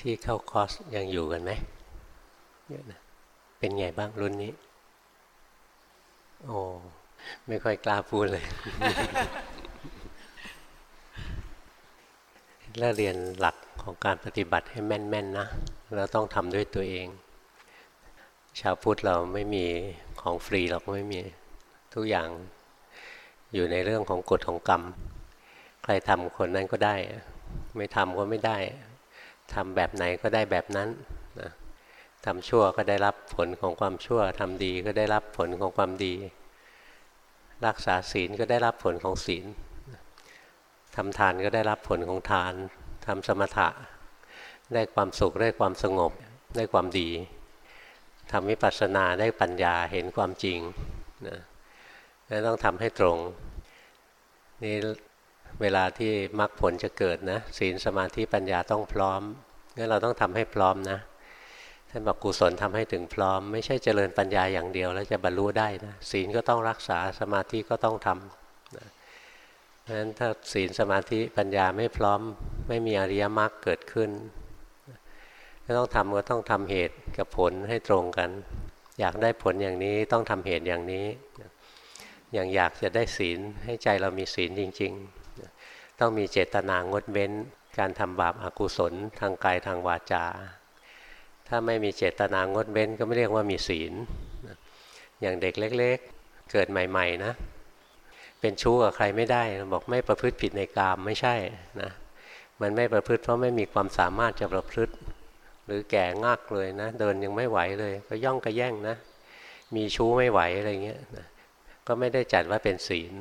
ที่เข้าคอร์สยังอยู่กันไหมเยอะนะเป็นไงบ้างรุ่นนี้ โอ้ไม่ค่อยกล้าพูดเลยแล้วเรียนหลักของการปฏิบัติให้แม่นๆนนะเราต้องทำด้วยตัวเอง ชาวพุทธเราไม่มีของฟรีหรอกไม่มีทุกอย่างอยู่ในเรื่องของกฎของกรรม ใครทำคนนั้นก็ได้ ไม่ทำก็ไม่ได้ ทำแบบไหนก็ได้แบบนั้นนะทำชั่วก็ได้รับผลของความชั่วทำดีก็ได้รับผลของความดี รักษาศีลก็ได้รับผลของศีลทำทานก็ได้รับผลของทานทำสมถะ ได้ความสุขได้ความสงบได้ความดีทำวิปัสสนาได้ปัญญาเห็นความจริงนะแล้วต้องทำให้ตรงนี่ เวลาที่มรรคผลจะเกิดนะศีลสมาธิปัญญาต้องพร้อมงั้นเราต้องทำให้พร้อมนะท่านบอกกุศลทำให้ถึงพร้อม ไม่ใช่เจริญปัญญาอย่างเดียว แล้วจะบรรลุได้นะศีลก็ต้องรักษาสมาธิก็ต้องทำนะเพราะฉะนั้นถ้าศีลสมาธิปัญญาไม่พร้อม ไม่มีอริยมรรคเกิดขึ้นก็ต้องทำก็ต้องทำเหตุกับผลให้ตรงกัน อยากได้ผลอย่างนี้ต้องทำเหตุอย่างนี้ อย่างอยากจะได้ศีลให้ใจเรามีศีลจริง ๆ ต้องมีเจตนางดเว้น การทำบาปอากุศล ทางกายทางวาจา ถ้าไม่มีเจตนางดเว้นก็ไม่เรียกว่ามีศีล อย่างเด็กเล็ก ๆ เกิดใหม่ ๆ นะ เป็นชู้กับใครไม่ได้ บอกไม่ประพฤติผิดในกามไม่ใช่นะมันไม่ประพฤติเพราะไม่มีความสามารถจะประพฤติ หรือแก่งากเลยนะ เดินยังไม่ไหวเลย ก็ย่องกระแย่งนะ มีชู้ไม่ไหวอะไรเงี้ยนะก็ไม่ได้จัดว่าเป็นศีล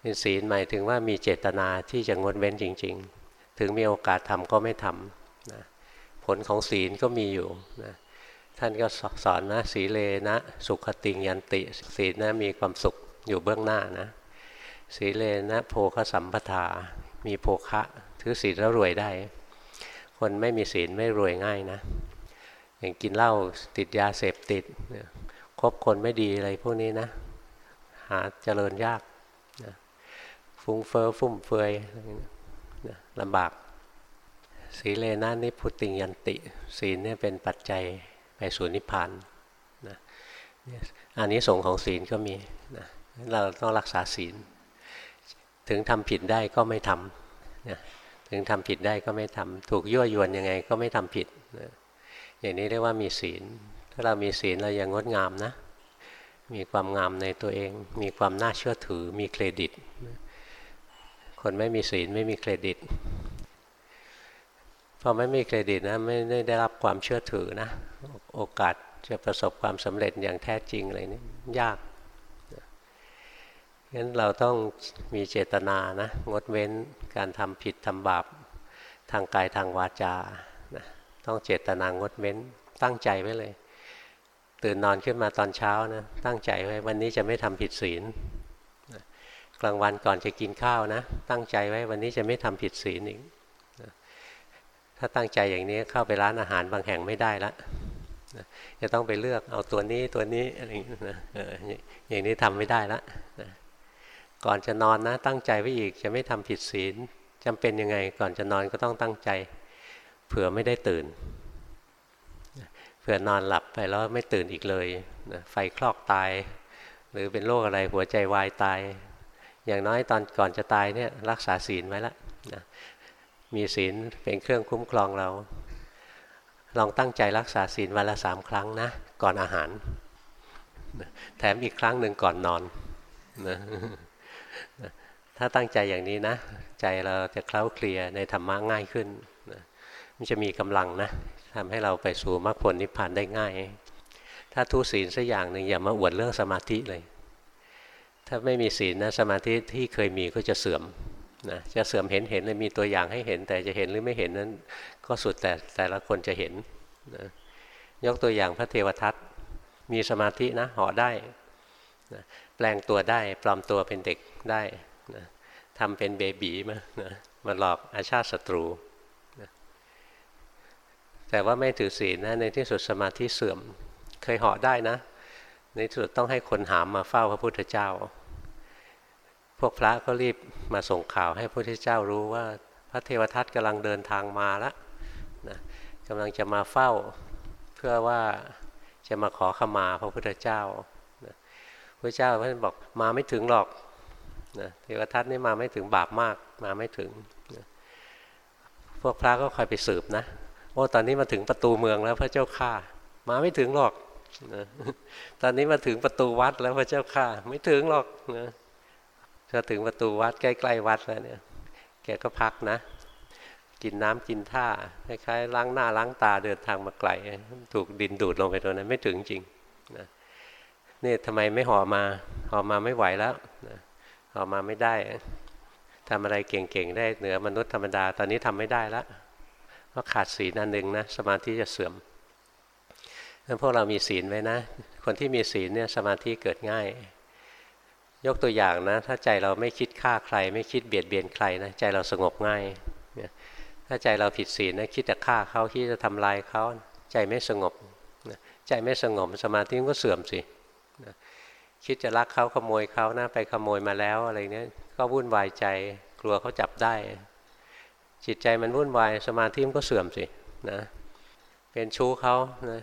เป็นศีลหมายถึงว่ามีเจตนาที่จะงดเว้นจริง ๆ ถึงมีโอกาสทำก็ไม่ทำนะผลของศีลก็มีอยู่นะท่านก็สอนนะสีเลนะ สุขติงยันติ ศีลนะมีความสุขอยู่เบื้องหน้านะสีเลนะโภคสัมปทา มีโภคะถือศีลแล้วรวยได้ คนไม่มีศีลไม่รวยง่ายนะอย่างกินเหล้าติดยาเสพติดคบคนไม่ดีอะไรพวกนี้นะ หาเจริญยาก ฟุ้งเฟอ้อฟุ่มเฟือยลำบากสีเลนะนิพุติยันติ ศีลเนี่ยเป็นปัจจัยไปสู่นิพพานนะอันนี้สงของศีลก็มีนะเราต้องรักษาศีล ถึงทำผิดได้ก็ไม่ทำนะถึงทำผิดได้ก็ไม่ทำถูกยั่วยวนยังไงก็ไม่ทำผิดนะอย่างนี้เรียกว่ามีศีล ถ้าเรามีศีลเรายังงดงามนะ มีความงามในตัวเอง มีความน่าเชื่อถือ มีเครดิต คนไม่มีศีลไม่มีเครดิต พอไม่มีเครดิตนะไม่ได้รับความเชื่อถือนะ โอกาสจะประสบความสำเร็จอย่างแท้จริงอะไรนี่ยากงั้นเราต้องมีเจตนานะงดเว้นการทำผิดทำบาปทางกายทางวาจานะต้องเจตนางดเว้นตั้งใจไว้เลย ตื่นนอนขึ้นมาตอนเช้านะตั้งใจไว้วันนี้จะไม่ทำผิดศีล กลางวันก่อนจะกินข้าวนะ ตั้งใจไว้วันนี้จะไม่ทำผิดศีลอีกถ้าตั้งใจอย่างนี้เข้าไปร้านอาหารบางแห่งไม่ได้ละจะต้องไปเลือกเอาตัวนี้ตัวนี้อะไรอย่างนี้นะอย่างนี้ทำไม่ได้ละก่อนจะนอนนะ ตั้งใจไว้อีกจะไม่ทำผิดศีลจำเป็นยังไง ก่อนจะนอนก็ต้องตั้งใจ เผื่อไม่ได้ตื่นเผื่อนอนหลับไปแล้วไม่ตื่นอีกเลยนะไฟคลอกตาย หรือเป็นโรคอะไรหัวใจวายตาย อย่างน้อยตอนก่อนจะตายเนี่ยรักษาศีลไว้ล้วนะมีศีลเป็นเครื่องคุ้มครองเรา ลองตั้งใจรักษาศีลวันละสามครั้งนะก่อนอาหาร แถมอีกครั้งหนึ่งก่อนนอนนะถ้าตั้งใจอย่างนี้นะ ใจเราจะเคล้าเคลียในธรรมะง่ายขึ้นนะมันจะมีกำลังนะทำให้เราไปสู่มรรคผลนิพพานได้ง่าย ถ้าทุศีลสักอย่างหนึ่งอย่ามาอวดเรื่องสมาธิเลย ถ้าไม่มีศีลนะสมาธิที่เคยมีก็จะเสื่อมนะจะเสื่อมเห็นเห็นเลยมีตัวอย่างให้เห็น แต่จะเห็นหรือไม่เห็นนั้นก็สุดแต่แต่ละคนจะเห็นนะยกตัวอย่างพระเทวทัตมีสมาธินะห่อได้นะแปลงตัวได้ปลอมตัวเป็นเด็กได้นะทำเป็นเบบีมานะมาหลอกอาชาติศัตรูแต่ว่าไม่ถือศีลนะในที่สุดสมาธิเสื่อม เคยเหาะได้นะ ในที่สุดต้องให้คนหามมาเฝ้าพระพุทธเจ้า พวกพระก็รีบมาส่งข่าวให้พระพุทธเจ้ารู้ว่าพระเทวทัตกำลังเดินทางมาแล้วนะกำลังจะมาเฝ้าเพื่อว่าจะมาขอขมาพระพุทธเจ้านะพระเจ้าท่านบอกมาไม่ถึงหรอกนะเทวทัตนี่มาไม่ถึงบาปมากมาไม่ถึงนะพวกพระก็คอยไปสืบนะโอ้ตอนนี้มาถึงประตูเมืองแล้วพระเจ้าข้ามาไม่ถึงหรอกนะตอนนี้มาถึงประตูวัดแล้วพระเจ้าข้าไม่ถึงหรอกนะ พอถึงประตูวัดใกล้ๆวัดแล้วเนี่ยแกก็พักนะ กินน้ำกินท่าคล้ายๆล้างหน้าล้างตาเดินทางมาไกล ถูกดินดูดลงไปตรงนั้นไม่ถึงจริงนะนี่ทำไมไม่ห่อมาห่อมาไม่ไหวแล้วนะห่อมาไม่ได้ทำอะไรเก่งๆได้เหนือมนุษย์ธรรมดาตอนนี้ทำไม่ได้แล้วเพราะขาดศีลอันหนึ่งนะสมาธิจะเสื่อมถ้าพวกเรามีศีลไว้นะ คนที่มีศีลเนี่ยสมาธิเกิดง่าย ยกตัวอย่างนะ ถ้าใจเราไม่คิดฆ่าใคร ไม่คิดเบียดเบียนใครนะใจเราสงบง่าย ถ้าใจเราผิดศีลนะคิดจะฆ่าเขาคิดจะทำลายเขาใจไม่สงบใจไม่สงบสมาธิก็เสื่อมสิคิดจะลักเขาขโมยเขานะไปขโมยมาแล้วอะไรเนี้ยก็วุ่นวายใจกลัวเขาจับได้ จิตใจมันวุ่นวายสมาธิมันก็เสื่อมสินะเป็นชู้เขานะ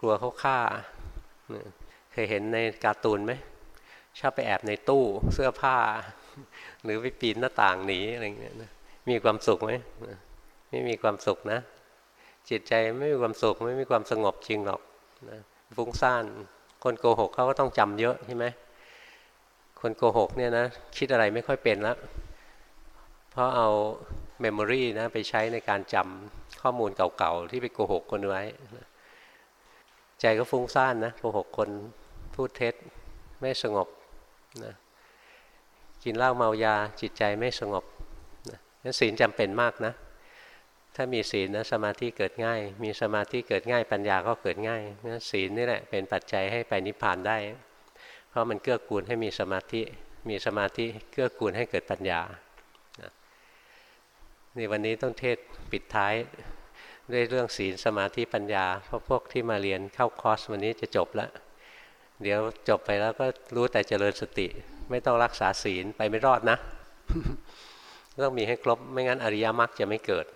กลัวเขาฆ่า เคยเห็นในการ์ตูนไหม ชอบไปแอบในตู้เสื้อผ้า หรือไปปีนหน้าต่างหนีอะไรเงี้ยมีความสุขไหมไม่มีความสุขนะ จิตใจไม่มีความสุขไม่มีความสงบจริงหรอกนะฟุ้งซ่านคนโกหกเขาก็ต้องจำเยอะใช่ไหมคนโกหกเนี่ยนะคิดอะไรไม่ค่อยเป็นแล้วเพราะเอาเมมโมรีนะไปใช้ในการจำข้อมูลเก่าๆ ที่ไปโกหกคนไว้ใจก็ฟุ้งซ่านนะโกหกคนพูดเท็จไม่สงบ นะกินเหล้าเมายาจิตใจไม่สงบนะนั้นศีลจำเป็นมากนะ ถ้ามีศีลนะสมาธิเกิดง่าย มีสมาธิเกิดง่าย ปัญญาก็เกิดง่ายนะศีลนี่แหละเป็นปัจจัยให้ไปนิพพานได้ เพราะมันเกื้อกูลให้มีสมาธิ มีสมาธิเกื้อกูลให้เกิดปัญญาในวันนี้ต้องเทศปิดท้ายด้วยเรื่องศีลสมาธิปัญญา เพราะพวกที่มาเรียนเข้าคอร์สวันนี้จะจบแล้ว เดี๋ยวจบไปแล้วก็รู้แต่เจริญสติ ไม่ต้องรักษาศีลไปไม่รอดนะ ต้องมีให้ครบไม่งั้นอริยมรรคจะไม่เกิด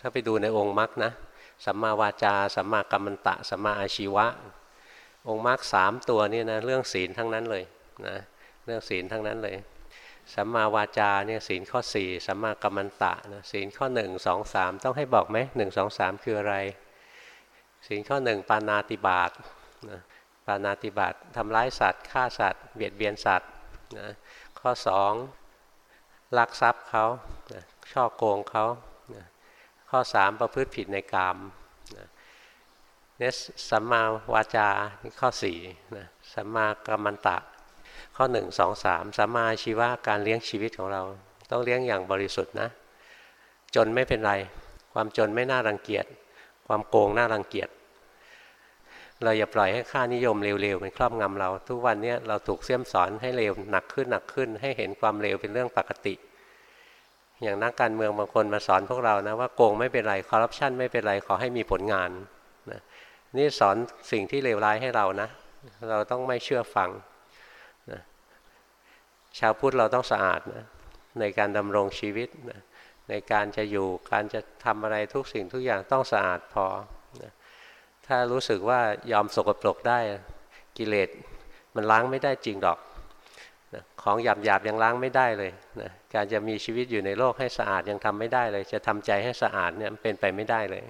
ถ้าไปดูในองค์มรรคนะสัมมาวาจาสัมมากัมมันตะสัมมาอาชีวะ องค์มรรคสามตัวนี่นะเรื่องศีลทั้งนั้นเลยนะเรื่องศีลทั้งนั้นเลยสัมมาวาจาเนี่ยศีลข้อสี่สัมมากัมมันตะนะศีลข้อหนึ่งสองสามต้องให้บอกไหมหนึ่งสองสามคืออะไร ศีลข้อหนึ่งปานาติบาตนะ ปานาติบาตทำร้ายสัตว์ฆ่าสัตว์เบียดเบียนสัตว์นะข้อสองลักทรัพย์เขานะช่อโกงเขานะข้อสามประพฤติผิดในกามนะเนี่ยสัมมาวาจาข้อสี่นะสัมมากัมมันตะ ข้อหนึ่งสองสามสัมมาชีวะการเลี้ยงชีวิตของเรา ต้องเลี้ยงอย่างบริสุทธิ์นะจนไม่เป็นไร ความจนไม่น่ารังเกียจความโกงน่ารังเกียจ เราอย่าปล่อยให้ค่านิยมเร็วๆมันครอบงำเรา ทุกวันนี้เราถูกเสี่ยมสอนให้เร็วหนักขึ้นหนักขึ้น ให้เห็นความเร็วเป็นเรื่องปกติ อย่างนักการเมืองบางคนมาสอนพวกเรานะว่าโกงไม่เป็นไรคอร์รัปชันไม่เป็นไรขอให้มีผลงานนะนี่สอนสิ่งที่เลวร้ายให้เรานะ เราต้องไม่เชื่อฟังนะชาวพุทธเราต้องสะอาดนะในการดำรงชีวิตนะในการจะอยู่การจะทำอะไรทุกสิ่งทุกอย่างต้องสะอาดพอ ถ้ารู้สึกว่ายอมสกปรกได้กิเลสมันล้างไม่ได้จริงหรอกนะของหยาบหยาบยังล้างไม่ได้เลยนะการจะมีชีวิตอยู่ในโลกให้สะอาดยังทำไม่ได้เลย จะทำใจให้สะอาดเนี่ยเป็นไปไม่ได้เลย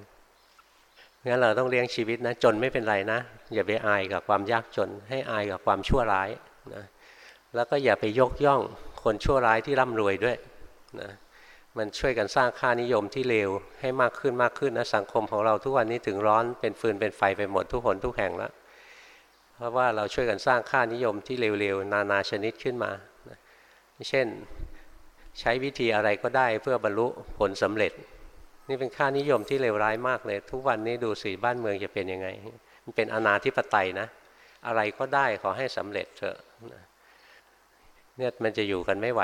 งั้นเราต้องเลี้ยงชีวิตนะจนไม่เป็นไรนะ อย่าไปอายกับความยากจน ให้อายกับความชั่วร้ายนะแล้วก็อย่าไปยกย่องคนชั่วร้ายที่ร่ำรวยด้วยนะ มันช่วยกันสร้างค่านิยมที่เลวให้มากขึ้นมากขึ้นนะสังคมของเราทุกวันนี้ถึงร้อนเป็นฟืนเป็นไฟไปหมดทุกคนทุกแห่งแล้วเพราะว่าเราช่วยกันสร้างค่านิยมที่เลวๆนานาชนิดขึ้นมา เช่นใช้วิธีอะไรก็ได้เพื่อบรรลุผลสำเร็จ นี่เป็นค่านิยมที่เลวร้ายมากเลย ทุกวันนี้ดูสิบ้านเมืองจะเป็นยังไง มันเป็นอนาธิปไตยนะ อะไรก็ได้ขอให้สำเร็จเถอะเนี่ยมันจะอยู่กันไม่ไหว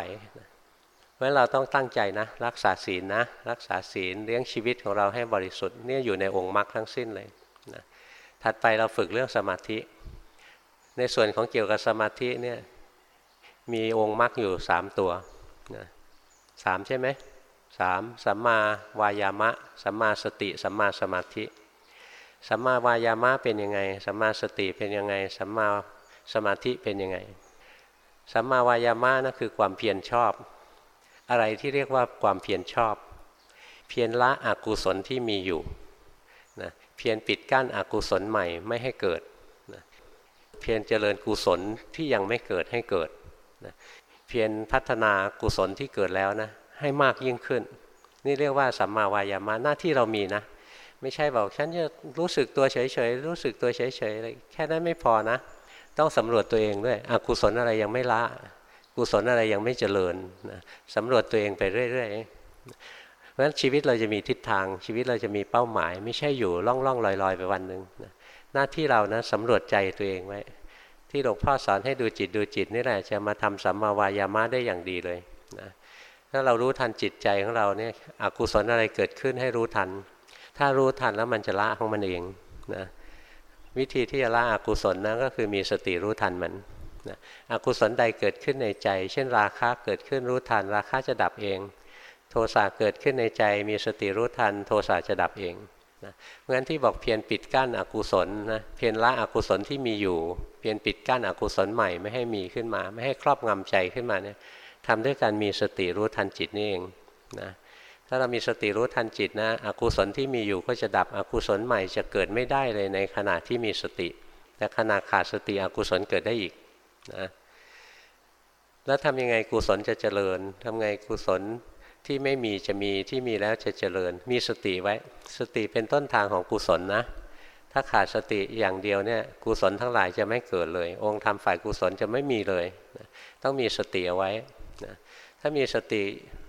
เพราะเราต้องตั้งใจนะ รักษาศีลนะรักษาศีลเลี้ยงชีวิตของเราให้บริสุทธิ์เนี่ยอยู่ในองค์มรรคทั้งสิ้นเลยนะถัดไปเราฝึกเรื่องสมาธิ ในส่วนของเกี่ยวกับสมาธิเนี่ยมีองค์มรรคอยู่สามตัวนะสามใช่ไหมสามสัมมาวายามะสัมมาสติสัมมาสมาธิสัมมาวายามะเป็นยังไงสัมมาสติเป็นยังไงสัมมาสมาธิเป็นยังไงสัมมาวายามะนั่นคือความเพียรชอบ อะไรที่เรียกว่าความเพียรชอบ เพียรละอกุศลที่มีอยู่นะเพียรปิดกั้นอกุศลใหม่ไม่ให้เกิดนะเพียรเจริญกุศลที่ยังไม่เกิดให้เกิดนะเพียรพัฒนากุศลที่เกิดแล้วนะให้มากยิ่งขึ้น นี่เรียกว่าสัมมาวายามะหน้าที่เรามีนะ ไม่ใช่บอกฉันจะรู้สึกตัวเฉยๆรู้สึกตัวเฉยๆอะไรแค่นั้นไม่พอนะ ต้องสำรวจตัวเองด้วยอกุศลอะไรยังไม่ละ กุศลอะไรยังไม่เจริญนะสำรวจตัวเองไปเรื่อยๆเพราะฉะนั้นชีวิตเราจะมีทิศทาง ชีวิตเราจะมีเป้าหมาย ไม่ใช่อยู่ล่องๆลอยๆไปวันหนึ่งนะหน้าที่เรานะสำรวจใจตัวเองไว้ ที่หลวงพ่อสอนให้ดูจิตดูจิตนี่แหละจะมาทำสัมมาวายามะได้อย่างดีเลยนะถ้าเรารู้ทันจิตใจของเราเนี่ยอกุศลอะไรเกิดขึ้นให้รู้ทัน ถ้ารู้ทันแล้วมันจะละของมันเองนะวิธีที่จะละอกุศลนะก็คือมีสติรู้ทันมัน นะอกุศลใดเกิดขึ้นในใจ เช่น ราคะเกิดขึ้นรู้ทัน ราคะจะดับเอง โทสะเกิดขึ้นในใจ มีสติรู้ทัน โทสะจะดับเองนะเพราะฉะนั้นที่บอกเพียรปิดกั้นอกุศลนะเพียรละอกุศลที่มีอยู่ เพียรปิดกั้นอกุศลใหม่ไม่ให้มีขึ้นมา ไม่ให้ครอบงำใจขึ้นมาเนี่ยทำด้วยการมีสติรู้ทันจิตนี่เองนะถ้าเรามีสติรู้ทันจิตนะอกุศลที่มีอยู่ก็จะดับอกุศลใหม่จะเกิดไม่ได้เลยในขณะที่มีสติ แต่ขณะขาดสติอกุศลเกิดได้อีก นะแล้วทำยังไงกุศลจะเจริญทำไงกุศลที่ไม่มีจะมีที่มีแล้วจะเจริญ มีสติไว้ สติเป็นต้นทางของกุศลนะ ถ้าขาดสติอย่างเดียวเนี่ยกุศลทั้งหลายจะไม่เกิดเลย องค์ธรรมฝ่ายกุศลจะไม่มีเลยต้องมีสติเอาไว้นะถ้ามีสติ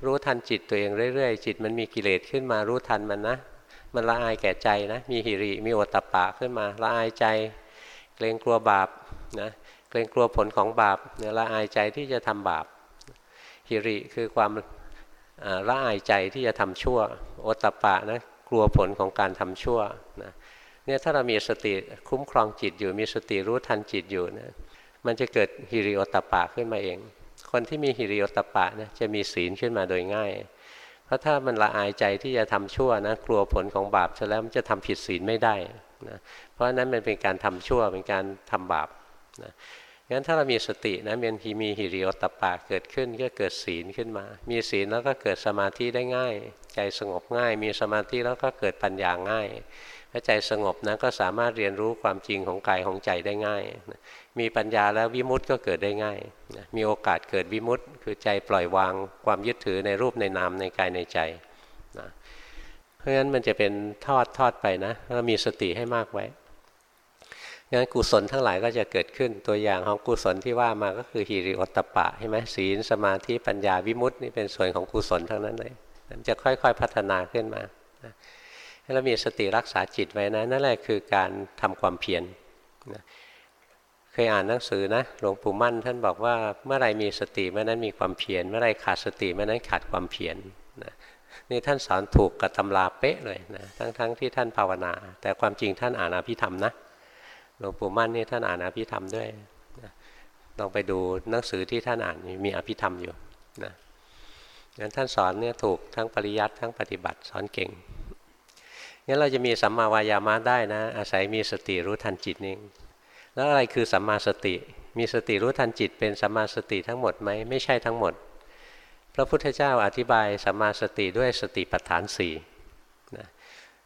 รู้ทันจิตตัวเองเรื่อยๆ จิตมันมีกิเลสขึ้นมารู้ทันมันนะ มันละอายแก่ใจนะ มีหิริมีโอตตะปะขึ้นมาละอายใจ เกรงกลัวบาปนะ เกรงกลัวผลของบาปเนี่ยละอายใจที่จะทำบาปหิริคือความละอายใจที่จะทำชั่วโอตตะปะนะกลัวผลของการทำชั่วนะเนี่ยถ้าเรามีสติคุ้มครองจิตอยู่มีสติรู้ทันจิตอยู่นะมันจะเกิดฮิริโอตตะปะขึ้นมาเอง คนที่มีหิริโอตปะนะจะมีศีลขึ้นมาโดยง่าย เพราะถ้ามันละอายใจที่จะทำชั่วนะกลัวผลของบาปซะแล้วมันจะทำผิดศีลไม่ได้นะเพราะนั้นมันเป็นการทำชั่วเป็นการทำบาป นะงั้นถ้าเรามีสตินะมีทีมีหิริโอตปะเกิดขึ้นก็เกิดศีลขึ้นมา มีศีลแล้วก็เกิดสมาธิได้ง่าย ใจสงบง่าย มีสมาธิแล้วก็เกิดปัญญาง่ายถ้าใจสงบนะก็สามารถเรียนรู้ความจริงของกายของใจได้ง่าย มีปัญญาแล้ววิมุตต์ก็เกิดได้ง่าย มีโอกาสเกิดวิมุตต์คือใจปล่อยวางความยึดถือในรูปในนามในกายในใจนะเพราะฉะนั้นมันจะเป็นทอดทอดไปนะเรามีสติให้มากไว้ งั้นกุศลทั้งหลายก็จะเกิดขึ้นตัวอย่างของกุศลที่ว่ามาก็คือฮิริโอตปะใช่ไหมศีลสมาธิปัญญาวิมุตตินี่เป็นส่วนของกุศลทั้งนั้นเลยมันจะค่อยๆพัฒนาขึ้นมาให้เรามีสติรักษาจิตไว้นะนั่นแหละคือการทำความเพียรนะเคยอ่านหนังสือนะหลวงปู่มั่น ท่านบอกว่าเมื่อไรมีสติเมื่อนั้นมีความเพียรเมื่อไรขาดสติเมื่อนั้นขาดความเพียรนะนี่ท่านสอนถูกกับตำราเป๊ะเลยนะทั้งๆทที่ท่านภาวนา แต่ความจริงท่านอ่านอภิธรรมนะ หลวงปู่มั่นนี่ท่านอ่านอภิธรรมด้วยนะลองไปดูหนังสือที่ท่านอ่านมีอภิธรรมอยู่นะงั้นท่านสอนเนี่ยถูกทั้งปริยัติทั้งปฏิบัติสอนเก่งงั้นเราจะมีสัมมาวายามะได้นะ อาศัยมีสติรู้ทันจิตนี่แล้วอะไรคือสัมมาสติ มีสติรู้ทันจิต เป็นสัมมาสติทั้งหมดไหมไม่ใช่ทั้งหมด พระพุทธเจ้าอธิบายสัมมาสติด้วยสติปัฏฐานสี่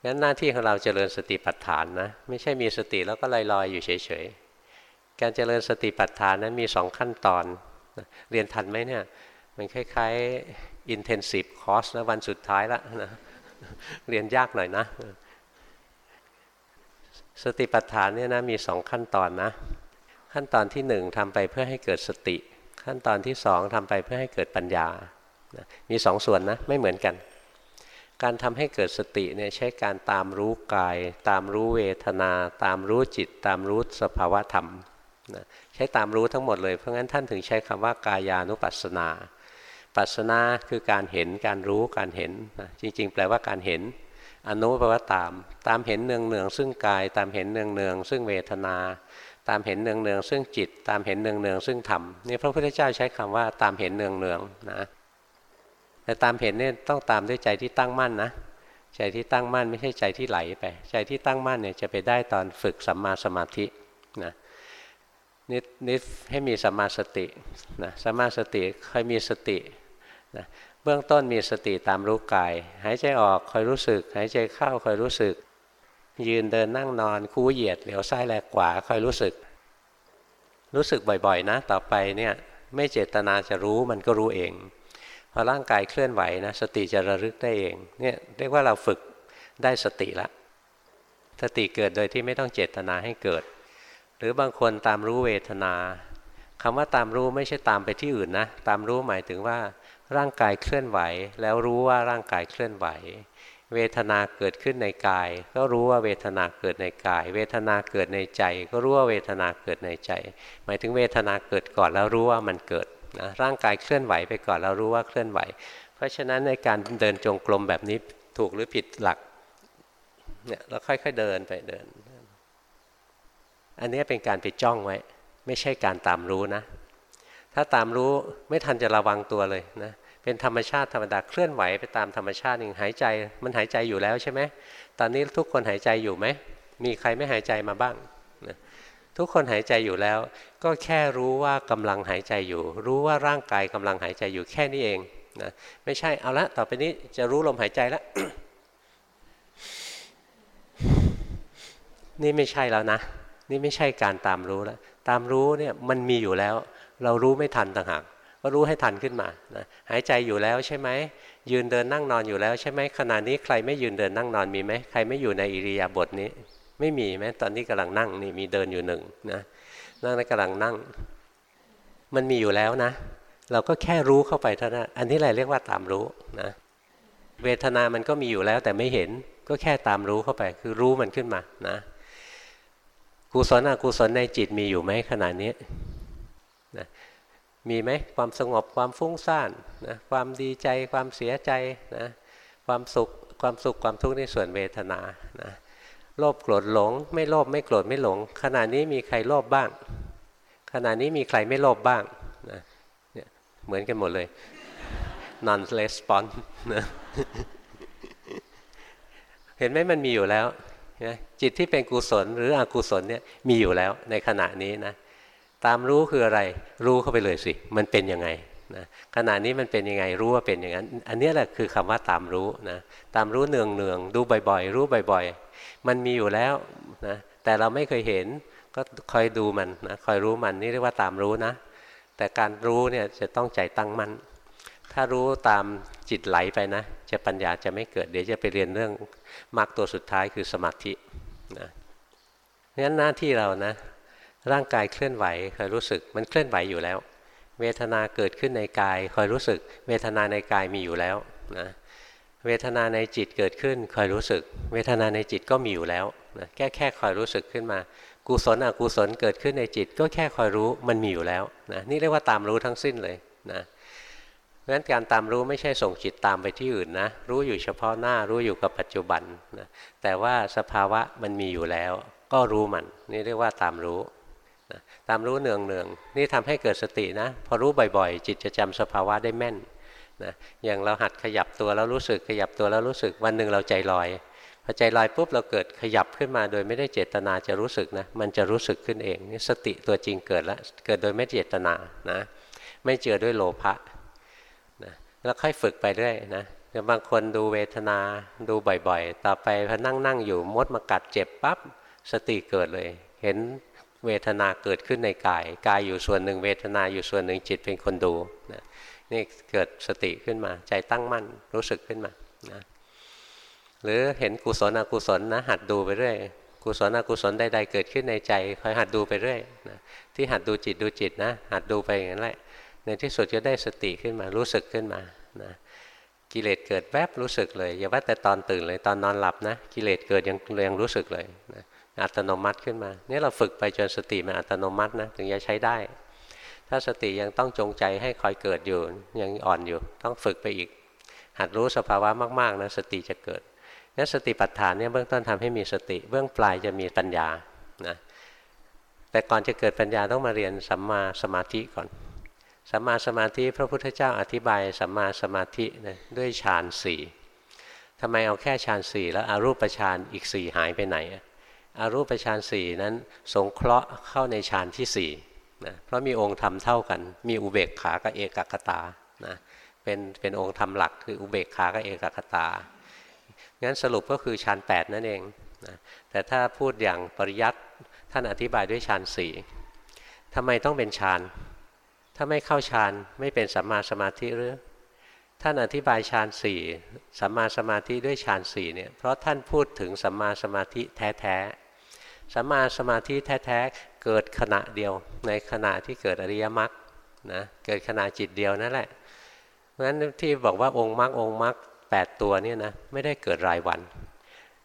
งั้นหน้าที่ของเราเจริญสติปัฏฐานนะ ไม่ใช่มีสติแล้วก็ลอยๆอยู่เฉยๆ การเจริญสติปัฏฐานนั้นมีสองขั้นตอน เรียนทันไหมเนี่ย มันคล้ายๆ intensive course นะวันสุดท้ายละนะ เรียนยากหน่อยนะ สติปัฏฐานเนี่ยนะมีสองขั้นตอนนะ ขั้นตอนที่หนึ่งทำไปเพื่อให้เกิดสติ ขั้นตอนที่สองทำไปเพื่อให้เกิดปัญญา มีสองส่วนนะไม่เหมือนกัน การทำให้เกิดสติเนี่ยใช้การตามรู้กาย ตามรู้เวทนา ตามรู้จิต ตามรู้สภาวะธรรมนะใช้ตามรู้ทั้งหมดเลย เพราะงั้นท่านถึงใช้คำว่ากายานุปัสสนาปัสนาคือการเห็นการรู้การเห็นจริง ๆ แปลว่าการเห็น อนุแปลว่าตาม ตามเห็นเนืองเนืองซึ่งกาย ตามเห็นเนืองเนืองซึ่งเวทนา ตามเห็นเนืองเนืองซึ่งจิต ตามเห็นเนืองเนืองซึ่งธรรมนี่พระพุทธเจ้าใช้คำว่าตามเห็นเนืองเนืองนะ แต่ตามเห็นเนี่ยต้องตามด้วยใจที่ตั้งมั่นนะใจที่ตั้งมั่นไม่ใช่ใจที่ไหลไป ใจที่ตั้งมั่นเนี่ยจะไปได้ตอนฝึกสัมมาสมาธินะนิดนิดให้มีสัมมาสตินะสัมมาสติค่อยมีสตินะเบื้องต้นมีสติตามรู้กาย หายใจออกคอยรู้สึก หายใจเข้าคอยรู้สึก ยืนเดินนั่งนอนคู่เหยียดเหลียวซ้ายแลกขวาคอยรู้สึก รู้สึกบ่อยๆนะ ต่อไปเนี่ยไม่เจตนาจะรู้มันก็รู้เอง พอร่างกายเคลื่อนไหวนะสติจะระลึกได้เองเนี่ยเรียกว่าเราฝึกได้สติละ สติเกิดโดยที่ไม่ต้องเจตนาให้เกิด หรือบางคนตามรู้เวทนาคำว่าตามรู้ไม่ใช่ตามไปที่อื่นนะ ตามรู้หมายถึงว่า ร่างกายเคลื่อนไหว แล้วรู้ว่าร่างกายเคลื่อนไหว เวทนาเกิดขึ้นในกาย ก็รู้ว่าเวทนาเกิดในกาย เวทนาเกิดในใจ ก็รู้ว่าเวทนาเกิดในใจ หมายถึงเวทนาเกิดก่อนแล้วรู้ว่ามันเกิด นะร่างกายเคลื่อนไหวไปก่อนเรารู้ว่าเคลื่อนไหว เพราะฉะนั้นในการเดินจงกรมแบบนี้ถูกหรือผิดหลักเนี่ยเราค่อยๆเดินไปเดิน อันนี้เป็นการไปจ้องไว้ ไม่ใช่การตามรู้นะ ถ้าตามรู้ไม่ทันจะระวังตัวเลยนะเป็นธรรมชาติธรรมดาเคลื่อนไหวไปตามธรรมชาติเองหายใจมันหายใจอยู่แล้วใช่ไหมตอนนี้ทุกคนหายใจอยู่ไหมมีใครไม่หายใจมาบ้าง ทุกคนหายใจอยู่แล้ว ก็แค่รู้ว่ากำลังหายใจอยู่ รู้ว่าร่างกายกำลังหายใจอยู่แค่นี้เองนะไม่ใช่เอาละต่อไปนี้จะรู้ลมหายใจแล้วนี่ไม่ใช่แล้วนะ นี่ไม่ใช่การตามรู้แล้ว ตามรู้เนี่ยมันมีอยู่แล้ว เรารู้ไม่ทันต่างหากก็รู้ให้ทันขึ้นมานะหายใจอยู่แล้วใช่ไหมยืนเดินนั่งนอนอยู่แล้วใช่ไหมขณะนี้ใครไม่ยืนเดินนั่งนอนมีไหมใครไม่อยู่ในอิริยาบถนี้ ไม่มีแม้ตอนนี้กำลังนั่งนี่มีเดินอยู่หนึ่งนะนั่งแล้วกำลังนั่ง มันมีอยู่แล้วนะ เราก็แค่รู้เข้าไปเท่านั้นอันนี้แหละเรียกว่าตามรู้นะ เวทนามันก็มีอยู่แล้วแต่ไม่เห็นก็แค่ตามรู้เข้าไป คือรู้มันขึ้นมานะกุศลอกุศลในจิตมีอยู่ไหมขณะนี้นะมีไหมความสงบความฟุ้งซ่านนะความดีใจความเสียใจนะความสุขความสุขความทุกข์ในส่วนเวทนานะ โลภโกรธหลง ไม่โลภไม่โกรธไม่หลง ขณะนี้มีใครโลภบ้าง ขณะนี้มีใครไม่โลภบ้างนะเนี่ยเหมือนกันหมดเลย non response นะเห็นไหมมันมีอยู่แล้วจิตที่เป็นกุศลหรืออกุศลเนี่ยมีอยู่แล้วในขณะนี้นะตามรู้คืออะไร รู้เข้าไปเลยสิ มันเป็นยังไงนะขณะนี้มันเป็นยังไงรู้ว่าเป็นอย่างนั้น อันนี้แหละคือคำว่าตามรู้นะตามรู้เนืองเนืองดูบ่อยๆ รู้บ่อยๆ มันมีอยู่แล้วนะแต่เราไม่เคยเห็นก็คอยดูมันนะคอยรู้มันนี่เรียกว่าตามรู้นะ แต่การรู้เนี่ยจะต้องใจตั้งมัน่นถ้ารู้ตามจิตไหลไปนะ จะปัญญาจะไม่เกิดเดี๋ยวจะไปเรียนเรื่องมรรคตัวสุดท้ายคือสมาธินะงั้นหน้าที่เรานะ ร่างกายเคลื่อนไหวคอยรู้สึกมันเคลื่อนไหวอยู่แล้ว เวทนาเกิดขึ้นในกายคอยรู้สึก เวทนาในกายมีอยู่แล้วนะ เวทนาในจิตเกิดขึ้นคอยรู้สึก เวทนาในจิตก็มีอยู่แล้วนะแค่แค่คอยรู้สึกขึ้นมา กุศลอกุศลเกิดขึ้นในจิต ก็แค่คอยรู้มันมีอยู่แล้วนะนี่เรียกว่าตามรู้ทั้งสิ้นเลยนะเพราะฉะนั้นการตามรู้ไม่ใช่ส่งจิตตามไปที่อื่นนะรู้อยู่เฉพาะหน้ารู้อยู่กับปัจจุบันนะแต่ว่าสภาวะมันมีอยู่แล้ว ก็รู้มัน นี่เรียกว่าตามรู้นะตามรู้เนืองเนืองนี่ทำให้เกิดสตินะ พอรู้บ่อยๆ จิตจะจำสภาวะได้แม่น นะอย่างเราหัดขยับตัวแล้วรู้สึกขยับตัวแล้วรู้สึกวันหนึ่งเราใจลอยพอใจลอยปุ๊บเราเกิดขยับขึ้นมาโดยไม่ได้เจตนาจะรู้สึกนะมันจะรู้สึกขึ้นเองนี่สติตัวจริงเกิดแล้วเกิดโดยไม่เจตนานะไม่เจือด้วยโลภะนะแล้วค่อยฝึกไปเรื่อยนะบางคนดูเวทนาดูบ่อยๆ ต่อไปพอนั่งนั่งอยู่มดมากัดเจ็บปั๊บสติเกิดเลย เห็นเวทนาเกิดขึ้นในกาย กายอยู่ส่วนหนึ่งเวทนาอยู่ส่วนหนึ่งจิตเป็นคนดูนะ นี่เกิดสติขึ้นมา ใจตั้งมั่นรู้สึกขึ้นมานะหรือเห็นกุศลอกุศลนะหัดดูไปเรื่อยกุศลอกุศลใดๆเกิดขึ้นในใจคอยหัดดูไปเรื่อยนะที่หัดดูจิตดูจิตนะ หัดดูไปอย่างนั้นแหละในที่สุดจะได้สติขึ้นมารู้สึกขึ้นมานะกิเลสเกิดแวบรู้สึกเลย อย่าว่าแต่ตอนตื่นเลยตอนนอนหลับนะ กิเลสเกิดยังยังรู้สึกเลยนะอัตโนมัติขึ้นมา นี่เราฝึกไปจนสติมันอัตโนมัตินะถึงจะใช้ได้ ถ้าสติยังต้องจงใจให้คอยเกิดอยู่ ยังอ่อนอยู่ ต้องฝึกไปอีก หัดรู้สภาวะมากๆนะสติจะเกิดนั้นสติปัฏฐานเนี่ยเบื้องต้นทำให้มีสติ เบื้องปลายจะมีปัญญานะแต่ก่อนจะเกิดปัญญาต้องมาเรียนสัมมาสมาธิก่อนสัมมาสมาธิพระพุทธเจ้าอธิบายสัมมาสมาธินะด้วยฌานสี่ทำไมเอาแค่ฌานสี่แล้วอารูปฌานอีกสี่หายไปไหนอารูปฌานสี่นั้นสงเคราะห์เข้าในฌานที่สี่ นะเพราะมีองค์ธรรมเท่ากัน มีอุเบกขากับเอกคตานะเป็นเป็นองค์ธรรมหลักคืออุเบกขากับเอกคตางั้นสรุปก็คือฌานแปดนั่นเองนะแต่ถ้าพูดอย่างปริยัติท่านอธิบายด้วยฌานสี่ทำไมต้องเป็นฌาน ถ้าไม่เข้าฌานไม่เป็นสัมมาสมาธิหรือ ท่านอธิบายฌานสี่สัมมาสมาธิด้วยฌานสี่เนี่ย เพราะท่านพูดถึงสัมมาสมาธิแท้ๆ สัมมาสมาธิแท้ๆเกิดขณะเดียว ในขณะที่เกิดอริยมรรคนะเกิดขณะจิตเดียวนั่นแหละเพราะฉะนั้นที่บอกว่าองค์มรรคองค์มรรคแปดตัวเนี่ยนะไม่ได้เกิดรายวัน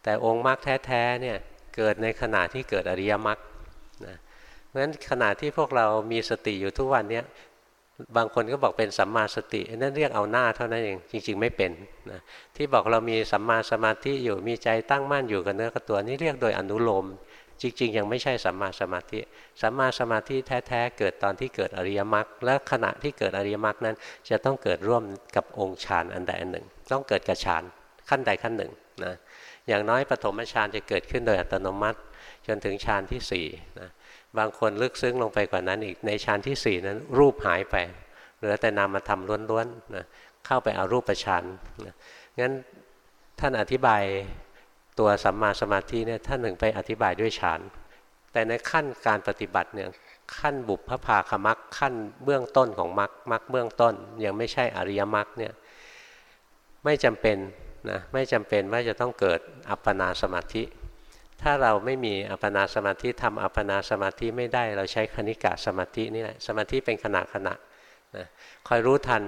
แต่องค์มรรคแท้ๆเนี่ยเกิดในขณะที่เกิดอริยมรรคนะเพราะฉะนั้นขณะที่พวกเรามีสติอยู่ทุกวันนี้บางคนก็บอกเป็นสัมมาสตินั่นเรียกเอาหน้าเท่านั้นเองจริง ๆ ไม่เป็นนะที่บอกเรามีสัมมาสมาธิอยู่มีใจตั้งมั่นอยู่กับเนื้อกับตัวนี่เรียกโดยอนุโลม จริง ๆ ยังไม่ใช่สัมมาสมาธิสัมมาสมาธิแท้ๆเกิดตอนที่เกิดอริยมรรคและขณะที่เกิดอริยมรรคนั้น จะต้องเกิดร่วมกับองค์ฌานอันใดอันหนึ่ง ต้องเกิดกับฌานขั้นใดขั้นหนึ่งนะอย่างน้อยปฐมฌานจะเกิดขึ้นโดยอัตโนมัติ จนถึงฌานที่4นะบางคนลึกซึ้งลงไปกว่านั้นอีกในฌานที่4นั้นรูปหายไปเหลือแต่นามธรรมล้วนๆนะเข้าไปเอารูปฌานนะงั้นท่านอธิบาย ตัวสัมมาสมาธิเนี่ยท่านหนึ่งไปอธิบายด้วยฌานแต่ในขั้นการปฏิบัติเนี่ยขั้นบุพภาคมักขั้นเบื้องต้นของมักมักเบื้องต้น ยังไม่ใช่อริยมักเนี่ยไม่จำเป็นนะไม่จำเป็นว่าจะต้องเกิดอัปปนาสมาธิ ถ้าเราไม่มีอัปปนาสมาธิทำอัปปนาสมาธิไม่ได้ เราใช้คณิกะสมาธินี่แหละสมาธิเป็นขณะขณะนะคอยรู้ทัน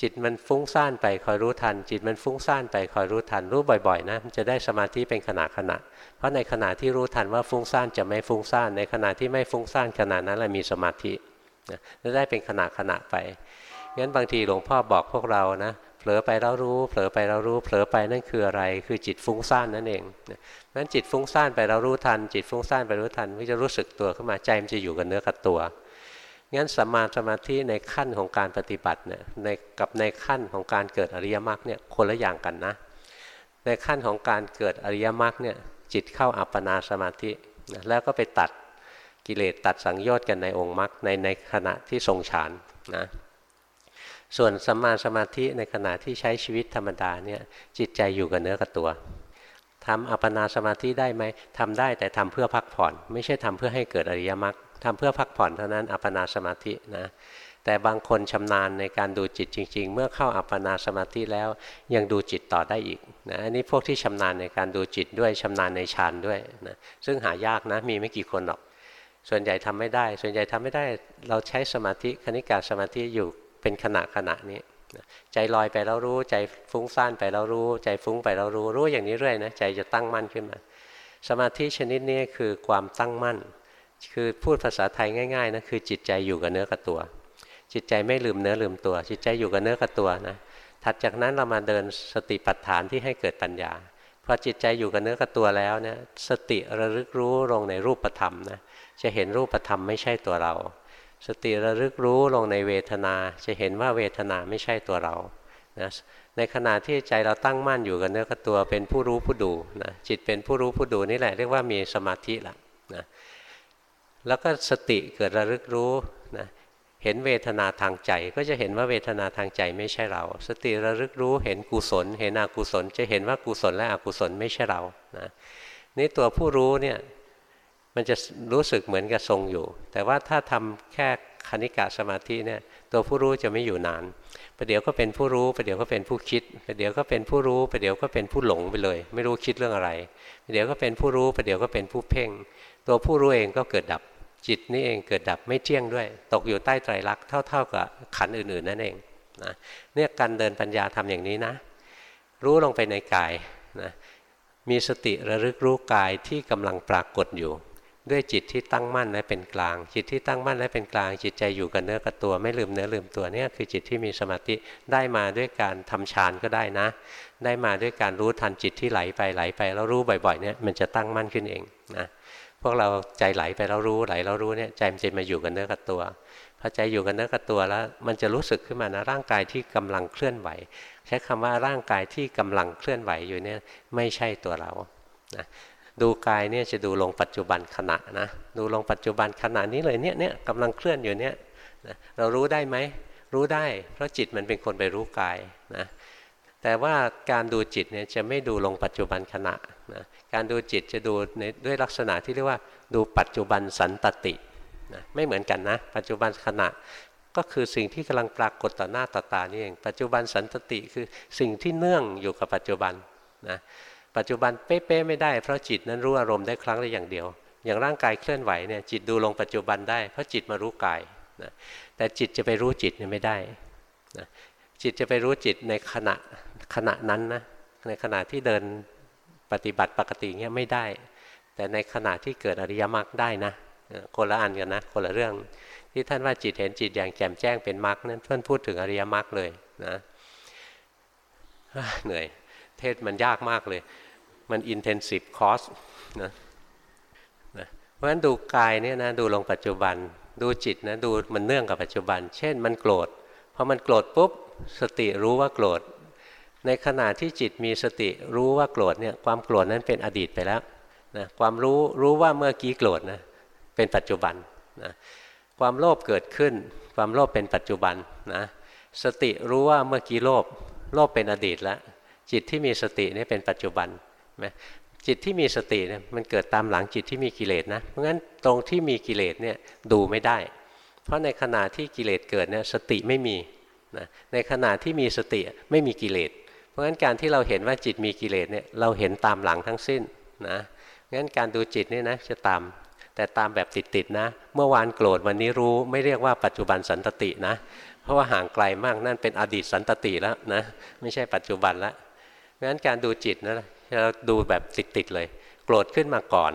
จิตมันฟุ้งซ่านไปคอยรู้ทัน จิตมันฟุ้งซ่านไปคอยรู้ทัน รู้บ่อยๆนะมันจะได้สมาธิเป็นขณะขณะ เพราะในขณะที่รู้ทันว่าฟุ้งซ่านจะไม่ฟุ้งซ่านในขณะที่ไม่ฟุ้งซ่านขณะนั้นแหละมีสมาธินะจะได้เป็นขณะขณะไปงั้นบางทีหลวงพ่อบอกพวกเรานะเผลอไปแล้วรู้เผลอไปแล้วรู้เผลอไปนั่นคืออะไร คือจิตฟุ้งซ่านนั่นเองนั้นจิตฟุ้งซ่านไปเรารู้ทัน จิตฟุ้งซ่านไปรู้ทันก็จะรู้สึกตัวขึ้นมาใจมันจะอยู่กับเนื้อกับตัว งั้นสัมมาสมาธิในขั้นของการปฏิบัติเนี่ยในกับในขั้นของการเกิดอริยมรรคเนี่ยคนละอย่างกันนะ ในขั้นของการเกิดอริยมรรคเนี่ยจิตเข้าอัปปนาสมาธิแล้วก็ไปตัดกิเลสตัดสังโยชน์กันในองค์มรรคในในขณะที่ทรงฌานนะส่วนสัมมาสมาธิในขณะที่ใช้ชีวิตธรรมดาเนี่ยจิตใจอยู่กับเนื้อกับตัวทำอัปปนาสมาธิได้ไหมทำได้แต่ทำเพื่อพักผ่อน ไม่ใช่ทำเพื่อให้เกิดอริยมรรค ทำเพื่อพักผ่อนเท่านั้นอัปปนาสมาธินะแต่บางคนชำนาญในการดูจิตจริง ๆ เมื่อเข้าอัปปนาสมาธิแล้วยังดูจิตต่อได้อีกนะอันนี้พวกที่ชำนาญในการดูจิตด้วยชำนาญในฌานด้วยนะซึ่งหายากนะมีไม่กี่คนหรอก ส่วนใหญ่ทำไม่ได้ ส่วนใหญ่ทำไม่ได้เราใช้สมาธิคณิกาสมาธิอยู่เป็นขณะขณะนี้ใจลอยไปแล้วรู้ใจฟุ้งซ่านไปแล้วรู้ ใจฟุ้งไปแล้วรู้รู้อย่างนี้เรื่อยนะใจจะตั้งมั่นขึ้นมา สมาธิชนิดนี้คือความตั้งมั่น คือพูดภาษาไทยง่ายๆนะคือจิตใจอยู่กับเนื้อกับตัว จิตใจไม่ลืมเนื้อลืมตัว จิตใจอยู่กับเนื้อกับตัวนะถัดจากนั้นเรามาเดินสติปัฏฐานที่ให้เกิดปัญญาพอจิตใจอยู่กับเนื้อกับตัวแล้วเนี่ยสติระลึกรู้ลงในรูปธรรมนะจะเห็นรูปธรรมไม่ใช่ตัวเรา สติระลึกรู้ลงในเวทนา จะเห็นว่าเวทนาไม่ใช่ตัวเรานะในขณะที่ใจเราตั้งมั่นอยู่กับเนื้อกับตัวเป็นผู้รู้ผู้ดูนะจิตเป็นผู้รู้ผู้ดูนี่แหละเรียกว่ามีสมาธิละนะ แล้วก็สติเกิดระลึกรู้นะเห็นเวทนาทางใจ ก็จะเห็นว่าเวทนาทางใจไม่ใช่เรา สติระลึกรู้เห็นกุศล เห็นอกุศล จะเห็นว่ากุศลและอกุศลไม่ใช่เรานะนี่ตัวผู้รู้เนี่ยมันจะรู้สึกเหมือนกับทรงอยู่ แต่ว่าถ้าทำแค่คณิกะสมาธิเนี่ยตัวผู้รู้จะไม่อยู่นานประเดี๋ยวก็เป็นผู้รู้ประเดี๋ยวก็เป็นผู้คิดประเดี๋ยวก็เป็นผู้รู้ประเดี๋ยวก็เป็นผู้หลงไปเลย ไม่รู้คิดเรื่องอะไรประเดี๋ยวก็เป็นผู้รู้ประเดี๋ยวก็เป็นผู้เพ่ง ตัวผู้รู้เองก็เกิดดับ จิตนี่เองเกิดดับไม่เที่ยงด้วย ตกอยู่ใต้ไตรลักษณ์เท่า ๆกับขันอื่นๆนั่นเองนะเนี่ยการเดินปัญญาทำอย่างนี้นะ รู้ลงไปในกายนะมีสติระลึกรู้กายที่กำลังปรากฏอยู่ ด้วยจิตที่ตั้งมั่นและเป็นกลาง จิตที่ตั้งมั่นและเป็นกลาง จิตใจอยู่กับเนื้อกับตัว ไม่ลืมเนื้อลืมตัวเนี่ยคือจิตที่มีสมาธิได้มาด้วยการทำฌานก็ได้นะ ได้มาด้วยการรู้ทันจิตที่ไหลไปไหลไปแล้วรู้บ่อยๆเนี่ยมันจะตั้งมั่นขึ้นเองนะ วกเราใจไหลไปแล้วรู้ไหลแล้วรู้เนี่ยใจมันจะมาอยู่กับเนื้อกับตัวพอใจอยู่กับเนื้อกับตัวแล้ว มันจะรู้สึกขึ้นมานะร่างกายที่กำลังเคลื่อนไหว ใช้คำว่าร่างกายที่กำลังเคลื่อนไหวอยู่เนี่ยไม่ใช่ตัวเรานะดูกายเนี่ยจะดูลงปัจจุบันขณะนะดูลงปัจจุบันขณะนี้เลยเนี่ยเนี่ยกำลังเคลื่อนอยู่เนี่ยนะเรารู้ได้ไหมรู้ได้ เพราะจิตมันเป็นคนไปรู้กายนะแต่ว่าการดูจิตเนี่ยจะไม่ดูลงปัจจุบันขณะ นะการดูจิตจะดูด้วยลักษณะที่เรียกว่า ดูปัจจุบันสันตตินะไม่เหมือนกันนะ ปัจจุบันขณะก็คือสิ่งที่กำลังปรากฏต่อหน้าต่อตานี่เอง ปัจจุบันสันตติคือสิ่งที่เนื่องอยู่กับปัจจุบันนะปัจจุบันเป๊ะๆไม่ได้เพราะจิตนั้นรู้อารมณ์ได้ครั้งละอย่างเดียว อย่างร่างกายเคลื่อนไหวเนี่ยจิตดูลงปัจจุบันได้เพราะจิตมารู้กายนะแต่จิตจะไปรู้จิตเนี่ยไม่ได้นะจิตจะไปรู้จิตในขณะขณะนั้นนะในขณะที่เดิน ปฏิบัติปกติเงี้ยไม่ได้ แต่ในขณะที่เกิดอริยมรรคได้นะคนละอันกันนะคนละเรื่องที่ท่านว่าจิตเห็นจิตอย่างแจ่มแจ้งเป็นมรรคนั้นท่านพูดถึงอริยมรรคเลยนะเหนื่อย เทศมันยากมากเลย มัน intensive course นะนะเพราะฉะนั้นดูกายเนี่ยนะดูลงปัจจุบันดูจิตนะดูมันเนื่องกับปัจจุบัน เช่นมันโกรธพอมันโกรธปุ๊บสติรู้ว่าโกรธ ในขณะที่จิตมีสติรู้ว่าโกรธเนี่ยความโกรธนั้นเป็นอดีตไปแล้วนะความรู้รู้ว่าเมื่อกี้โกรธนะเป็นปัจจุบันนะความโลภเกิดขึ้น ความโลภเป็นปัจจุบันนะสติรู้ว่าเมื่อกี้โลภโลภเป็นอดีตแล้วจิตที่มีสตินี่เป็นปัจจุบันไหมจิตที่มีสติเนี่ยมันเกิดตามหลังจิตที่มีกิเลสนะเพราะงั้นตรงที่มีกิเลสเนี่ยดูไม่ได้ เพราะในขณะที่กิเลสเกิดเนี่ยสติไม่มีนะในขณะที่มีสติไม่มีกิเลสเราะงั้นการที่เราเห็นว่าจิตมีกิเลสเนี่ยเราเห็นตามหลังทั้งสิ้นนะงั้นการดูจิตนี่นะจะตาม แต่ตามแบบติดๆนะ เมื่อวานโกรธวันนี้รู้ไม่เรียกว่าปัจจุบันสันตตินะ เพราะว่าห่างไกลมากนั่นเป็นอดีตสันตติแล้วนะไม่ใช่ปัจจุบันแล้วงั้นการดูจิตนะเราดูแบบติดๆเลย โกรธขึ้นมาก่อน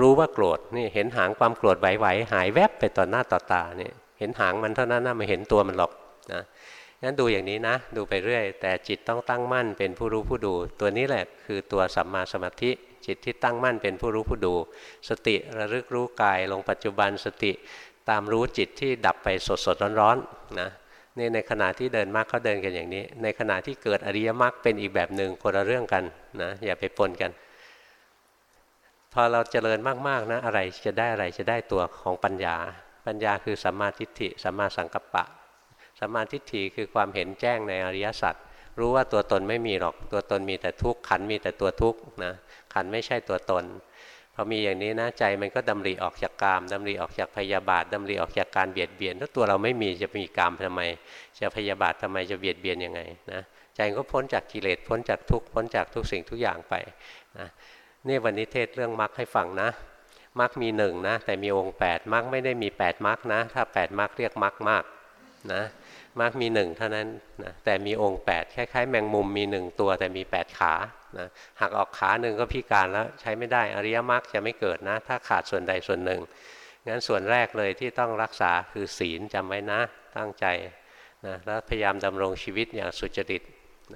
รู้ว่าโกรธนี่เห็นหางความโกรธไหวๆหายแวบไปต่อหน้าต่อตาเนี่ยเห็นหางมันเท่านั้นนะไม่เห็นตัวมันหรอกนะ งั้นดูอย่างนี้นะ ดูไปเรื่อย แต่จิตต้องตั้งมั่นเป็นผู้รู้ผู้ดู ตัวนี้แหละคือตัวสัมมาสมาธิจิตที่ตั้งมั่นเป็นผู้รู้ผู้ดู สติระลึกรู้กายลงปัจจุบันสติตามรู้จิตที่ดับไปสดสดร้อนๆนะนี่ในขณะที่เดินมรรคเขาเดินกันอย่างนี้ ในขณะที่เกิดอริยมรรคเป็นอีกแบบหนึ่งคนละเรื่องกันนะอย่าไปปนกัน พอเราเจริญมากๆนะอะไรจะได้อะไรจะได้ตัวของปัญญา ปัญญาคือสัมมาทิฏฐิสัมมาสังกัปปะ สัมมาทิฏฐิคือความเห็นแจ้งในอริยสัจรู้ว่าตัวตนไม่มีหรอกตัวตนมีแต่ทุกข์ขันมีแต่ตัวทุกข์นะขันไม่ใช่ตัวตนพอมีอย่างนี้นะใจมันก็ดำริออกจากกามดำริออกจากพยาบาทดำริออกจากการเบียดเบียนถ้าตัวเราไม่มีจะมีกามทำไม จะพยาบาททำไมจะเบียดเบียนยังไงนะใจก็พ้นจากกิเลสพ้นจากทุกข์พ้นจากทุกสิ่งทุกอย่างไปนะนี่วันนี้เทศเรื่องมรรคให้ฟังนะมรรคมีหนึ่งนะแต่มีองค์8มรรคไม่ได้มี8มรรคนะ ถ้า8มรรคเรียกมรรคมากนะ มรรคมีหนึ่งเท่านั้นนะแต่มีองค์8คล้ายๆ แมงมุมมีหนึ่งตัวแต่มี 8 ขานะหักออกขาหนึ่งก็พิการแล้วใช้ไม่ได้อริยมรรคจะไม่เกิดนะ ถ้าขาดส่วนใดส่วนหนึ่งงั้นส่วนแรกเลยที่ต้องรักษาคือศีลจำไว้นะตั้งใจนะแล้วพยายามดำรงชีวิตอย่างสุจริต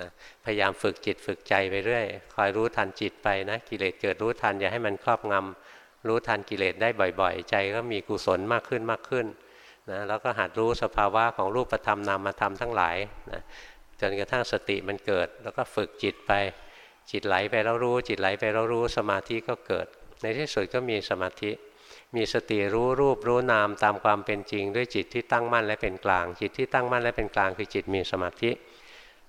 นะพยายามฝึกจิตฝึกใจไปเรื่อยคอยรู้ทันจิตไปนะกิเลสเกิดรู้ทันอย่าให้มันครอบงำรู้ทันกิเลสได้บ่อยๆ ใจก็มีกุศลมากขึ้นมากขึ้น นะแล้วก็หัดรู้สภาวะของรูปธรรมนามธรรมทั้งหลายนะจนกระทั่งสติมันเกิด แล้วก็ฝึกจิตไปจิตไหลไปแล้วรู้ จิตไหลไปแล้วรู้สมาธิก็เกิด ในที่สุดก็มีสมาธิ มีสติรู้รูปรู้นามตามความเป็นจริง ด้วยจิตที่ตั้งมั่นและเป็นกลาง จิตที่ตั้งมั่นและเป็นกลางคือจิตมีสมาธิ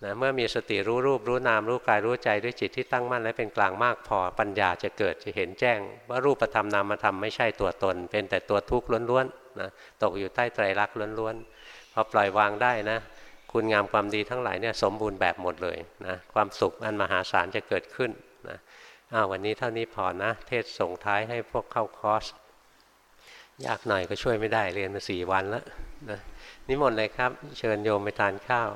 นะเมื่อมีสติรู้รูปรู้นามรู้กายรู้ใจด้วยจิตที่ตั้งมั่นและเป็นกลางมากพอปัญญาจะเกิดจะเห็นแจ้ง ว่ารูปธรรมนามธรรมไม่ใช่ตัวตน เป็นแต่ตัวทุกข์ล้วนๆนะตกอยู่ใต้ไตรลักษณ์ล้วนๆพอปล่อยวางได้นะคุณงามความดีทั้งหลายเนี่ยสมบูรณ์แบบหมดเลยนะความสุขอันมหาศาลจะเกิดขึ้นนะอ้าววันนี้เท่านี้พอนะ เทศส่งท้ายให้พวกเข้าคอร์สยากหน่อยก็ช่วยไม่ได้เรียนมาสี่วันแล้วนะนิมนต์เลยครับ เชิญโยมไปทานข้าว